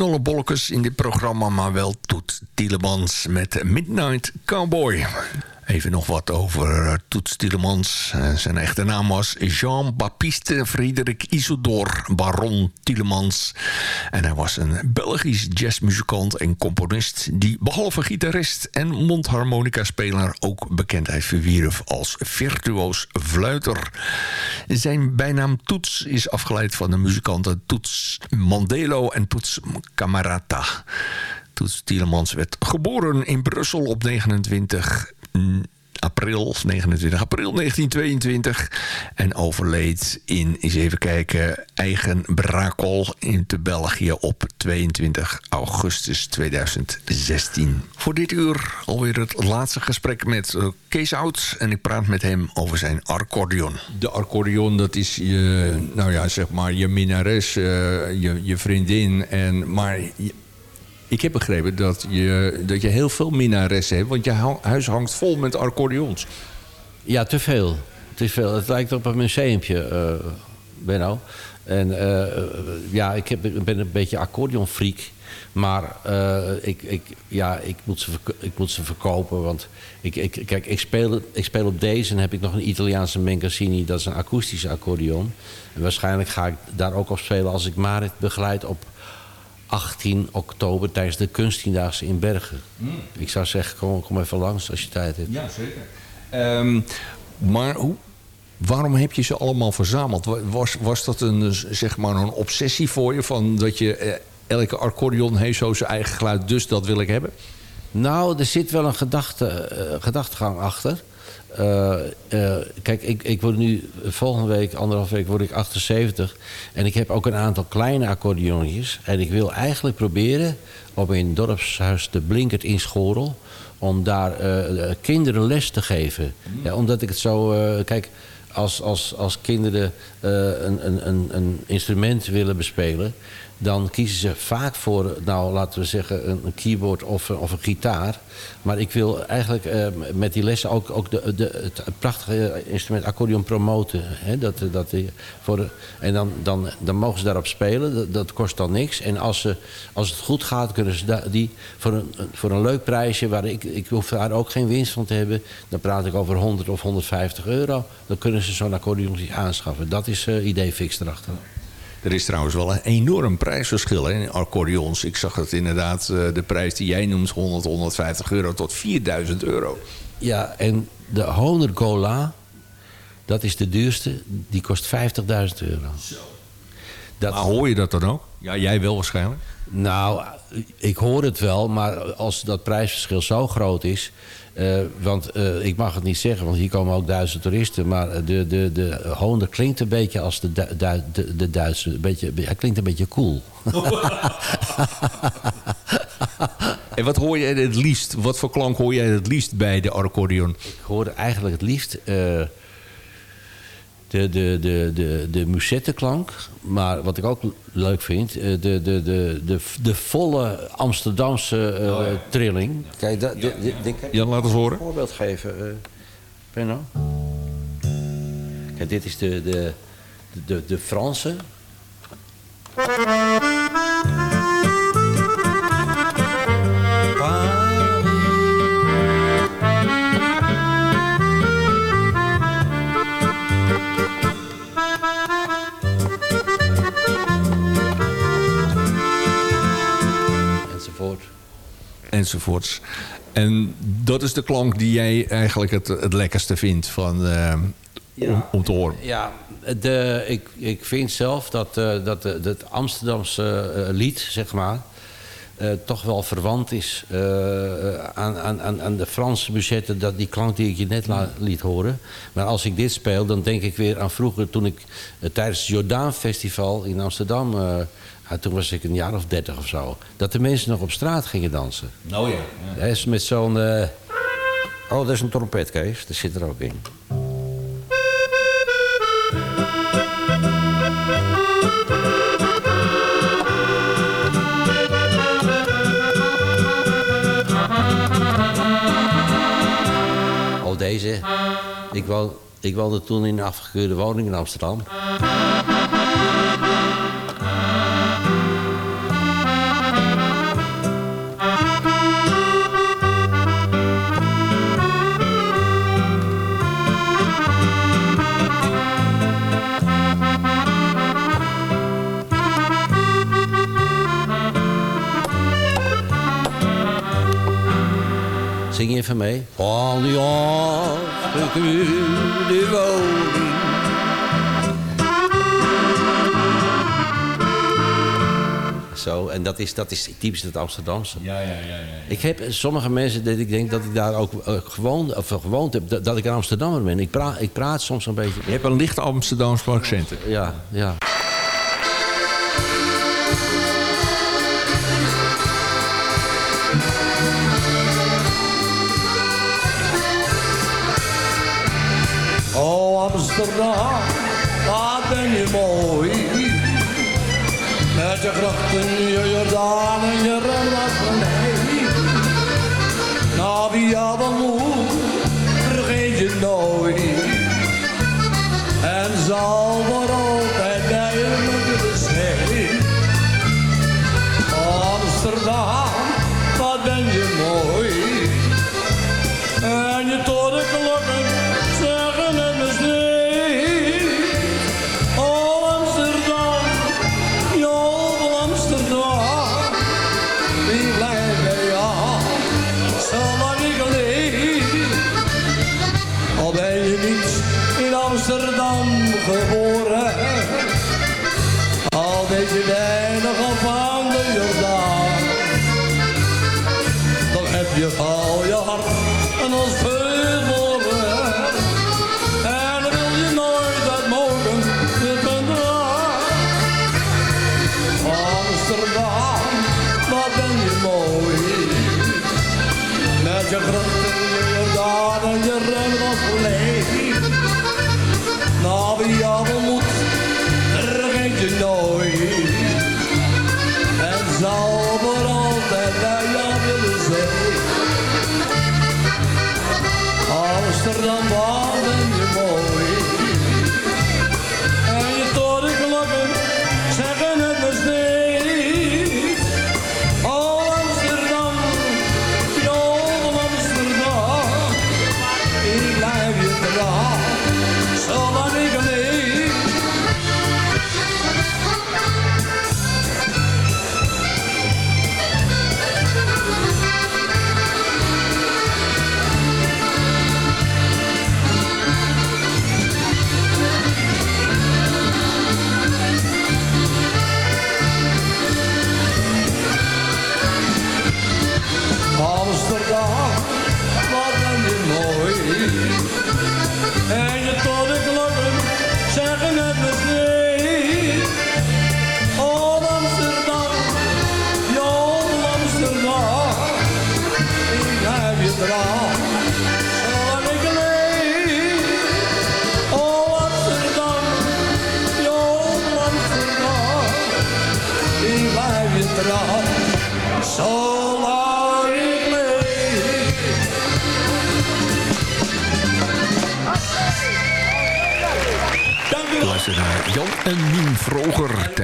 Snollebolkes in dit programma, maar wel Toet Tielemans met Midnight Cowboy. Even nog wat over uh, Toets Tielemans. Uh, zijn echte naam was Jean-Baptiste Frederik Isidore Baron Tielemans. En hij was een Belgisch jazzmuzikant en componist... die behalve gitarist en mondharmonica-speler... ook bekendheid verwierf als virtuoos fluiter. Zijn bijnaam Toets is afgeleid van de muzikanten Toets Mandelo en Toets Camarata. Toets Tielemans werd geboren in Brussel op 29 april, 29 april 1922. En overleed in, eens even kijken, eigen Brakel in te België op 22 augustus 2016. Voor dit uur alweer het laatste gesprek met uh, Kees Oud. En ik praat met hem over zijn accordeon. De accordeon, dat is je, nou ja, zeg maar, je minnares, uh, je, je vriendin. En, maar ik heb begrepen dat je, dat je heel veel minnaressen hebt. Want je huis hangt vol met accordeons. Ja, te veel. Te veel. Het lijkt op een museumpje, uh, Benno. En uh, ja, ik, heb, ben een beetje accordeonfreak. Maar ik, ik, ja, ik, moet ze, ik moet ze verkopen. Want ik, ik, kijk, ik speel, ik speel op deze en heb ik nog een Italiaanse Mencassini. Dat is een akoestische accordeon. En waarschijnlijk ga ik daar ook op spelen als ik Marit begeleid op 18 oktober tijdens de kunsttiendaagse in Bergen. Mm. Ik zou zeggen, kom, kom even langs als je tijd hebt. Ja, zeker. Um, maar hoe, waarom heb je ze allemaal verzameld? Was, was dat een, zeg maar een obsessie voor je? Van dat je eh, elke accordeon heeft zo zijn eigen geluid, dus dat wil ik hebben? Nou, er zit wel een gedachte, uh, gedachtegang achter. Uh, uh, kijk, ik, ik word nu volgende week, anderhalf week, word ik 78. En ik heb ook een aantal kleine accordeonnetjes. En ik wil eigenlijk proberen om in het dorpshuis de Blinkert in Schorel... om daar uh, kinderen les te geven. Ja, omdat ik het zo... kijk, als, als, als kinderen een, een, een instrument willen bespelen dan kiezen ze vaak voor, nou laten we zeggen, een keyboard of, of een gitaar. Maar ik wil eigenlijk uh, met die lessen ook, ook de, de, het prachtige instrument accordeon promoten. Hè? Dat, dat, voor en dan, dan, dan mogen ze daarop spelen, dat, dat, kost dan niks. En als, ze, als het goed gaat, kunnen ze die voor een, voor een leuk prijsje... waar ik, ik hoef daar ook geen winst van te hebben... dan praat ik over 100 of 150 euro... dan kunnen ze zo'n accordeon aanschaffen. Dat is uh, idee fix erachter. Er is trouwens wel een enorm prijsverschil hè, in accordeons. Ik zag het inderdaad, uh, de prijs die jij noemt, 100, 150 euro tot 4000 euro. Ja, en de Honor Gola, dat is de duurste, die kost 50.000 euro. Zo. Dat... Maar hoor je dat dan ook? Ja, jij wel waarschijnlijk. Nou, ik hoor het wel, maar als dat prijsverschil zo groot is... Uh, want uh, ik mag het niet zeggen, want hier komen ook Duitse toeristen. Maar de, de, de Honda klinkt een beetje als de, du de, de Duitse. Een beetje, hij klinkt een beetje cool. en wat hoor je het liefst? Wat voor klank hoor jij het liefst bij de accordeon? Ik hoor eigenlijk het liefst... Uh, de, de, de, de, de musettenklank. Maar wat ik ook leuk vind, de, de, de, de, de volle Amsterdamse uh, oh, ja. trilling. Kijk, da, de, de, de, Jan, laat eens horen. Een voorbeeld geven, uh, Benno. Kijk, dit is de, de, de, de Franse. Enzovoorts. En dat is de klank die jij eigenlijk het, het lekkerste vindt van, uh, ja. om, om, te horen. Ja, de, ik, ik vind zelf dat, uh, dat het Amsterdamse lied, zeg maar... toch wel verwant is aan, aan, aan de Franse budgetten... Dat die klank die ik je net liet horen. Maar als ik dit speel, dan denk ik weer aan vroeger... toen ik tijdens het Jordaan Festival in Amsterdam ja, toen was ik een jaar of dertig of zo. Dat de mensen nog op straat gingen dansen. Nou ja. ja. is met zo'n... Uh... Oh, dat is een trompet, Kees. Dat zit er ook in. Oh, deze. Ik, woon, ik woonde toen in een afgekeurde woning in Amsterdam. Even mee. Van die afgekeurde woning. Zo, en dat is, dat is typisch het Amsterdamse. Ja, ja, ja. ja. Ik heb sommige mensen dat ik denk dat ik daar ook uh, gewoond, of gewoond heb, dat, dat, ik een Amsterdammer ben. Ik praat, ik praat soms een beetje. Je hebt een licht Amsterdamse accent. Ja, ja. Met je Jordaan en je Rembrandt van Nou wie jou moet, vergeet je nooit. En zal Je grachten, je Jordaan je Rembrandt vlees. Nou,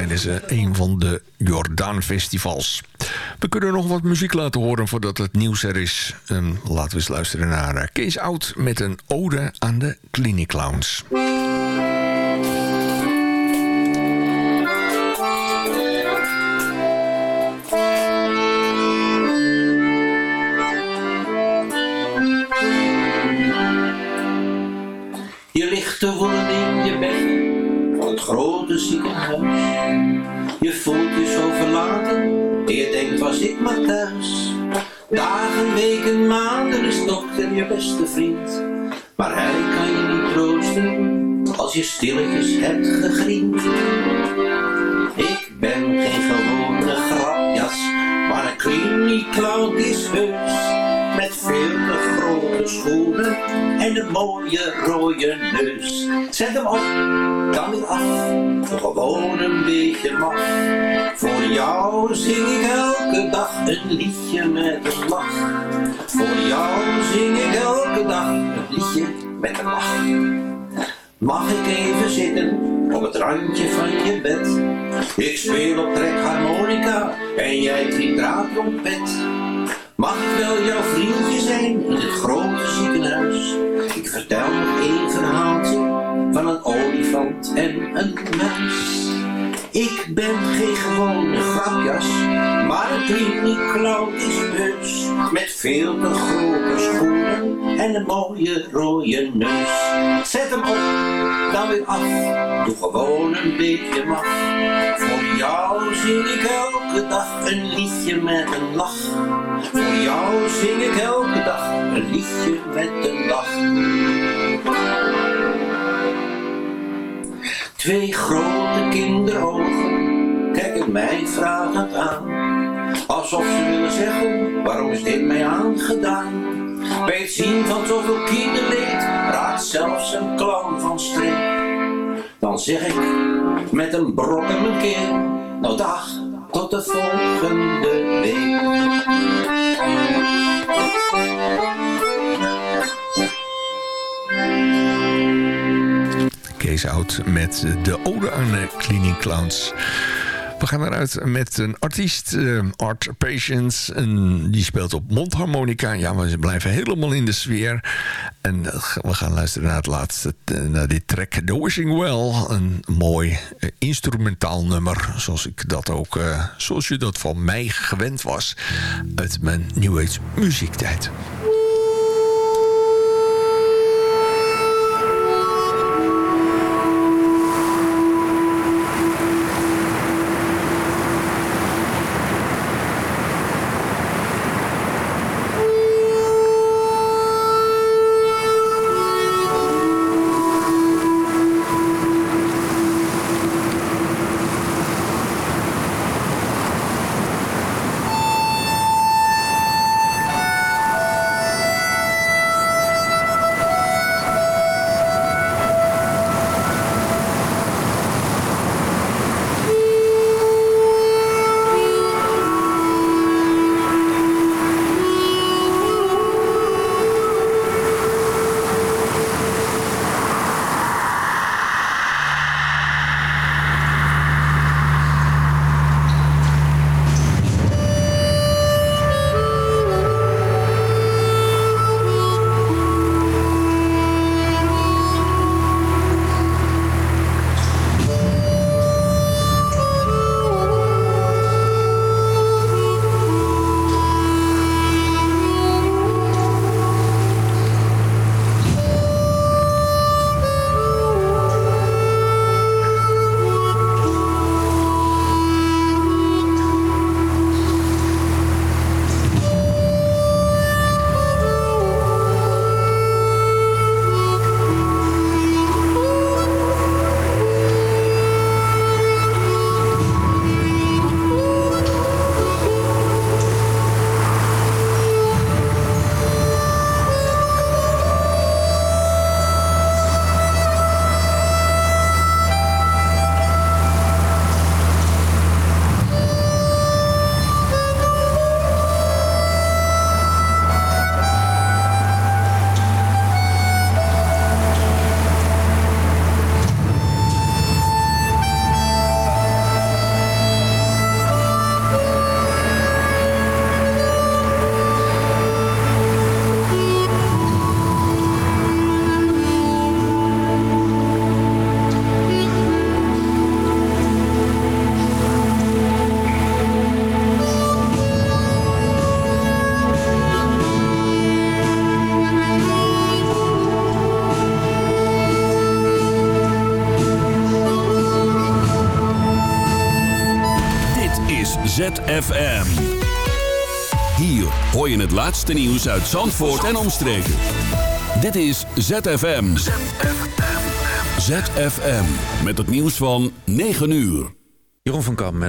tijdens eh, een van de Jordaan Festivals. We kunnen nog wat muziek laten horen voordat het nieuws er is. En laten we eens luisteren naar eh, Kees Oud met een ode aan de Clinic Clowns. Je voelt je zo verlaten en je denkt was ik maar thuis. Dagen, weken, maanden is dokter je beste vriend. Maar hij kan je niet troosten als je stilletjes hebt gegriend. Ik ben geen gewone grapjas, maar een clown is heus. Schoenen en een mooie rode neus. Zet hem op, dan weer af, gewoon een beetje maf. Voor jou zing ik elke dag een liedje met een lach. Voor jou zing ik elke dag een liedje met een lach. Mag ik even zitten op het randje van je bed? Ik speel op trekharmonica en jij tridraadtrompet. Mag ik wel jouw vriendje zijn in het grote ziekenhuis? Ik vertel nog één verhaaltje van een olifant en een muis. Ik ben geen gewone grapjas, maar een kliniekloot is heus. Met veel te grote schoenen en een mooie rode neus. Zet hem op, dan weer af, doe gewoon een beetje maf. Voor jou zing ik elke dag een liedje met een lach. Voor jou zing ik elke dag een liedje met een lach. Twee grote kinderogen kijken mij vragend aan. Alsof ze willen zeggen, waarom is dit mij aangedaan? Bij het zien van zoveel kinderleed raakt zelfs een clown van streek. Dan zeg ik met een brok in mijn keel, nou dag, tot de volgende week. Oud met de ode aan de Cleaning Clowns. We gaan eruit met een artiest, eh, Art Patience. En die speelt op mondharmonica. Ja, maar ze blijven helemaal in de sfeer. En eh, we gaan luisteren naar het laatste, eh, naar dit track, The Wishing Well. Een mooi instrumentaal nummer, zoals ik dat ook, zoals je dat van mij gewend was uit mijn New Age muziektijd. Laatste nieuws uit Zandvoort en omstreken. Dit is ZFM. ZFM. Met het nieuws van 9 uur. Jeroen van Kam met